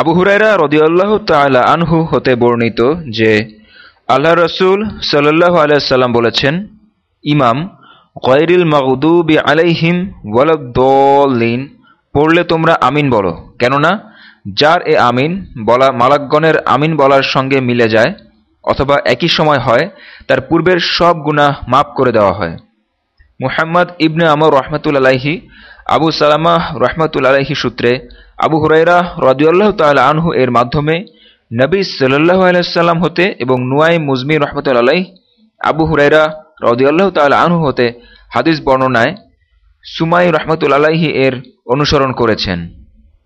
আবু হুরাইরা রদিউল্লাহ তালা আনহু হতে বর্ণিত যে, আল্লাহ রসুল সাল্লাহ আলাইসাল্লাম বলেছেন, ইমাম গয়রিল মগদুবি আলাইহিম ওয়ালদ্দলিন পড়লে তোমরা আমিন বলো। কেননা, যার এ আমিন বলা মালাকগণের আমিন বলার সঙ্গে মিলে যায়, অথবা একই সময় হয়, তার পূর্বের সব গুনাহ মাফ করে দেওয়া হয়। মুহাম্মদ ইবনে আমর রহমতুল আলাহি আবু সালামা রহমতুল আলাহি সূত্রে আবু হুরাইরা রদিউল্লাহ তাল আনহু এর মাধ্যমে নবী সাল্লাহ আলাইসাল্লাম হতে এবং নুয়াই মুজমি রহমতুল আলাই আবু হুরাইরা রদিউল্লাহ তাল আনহু হতে হাদিস বর্ণনায় সুমাই রহমতুল আলাহি এর অনুসরণ করেছেন।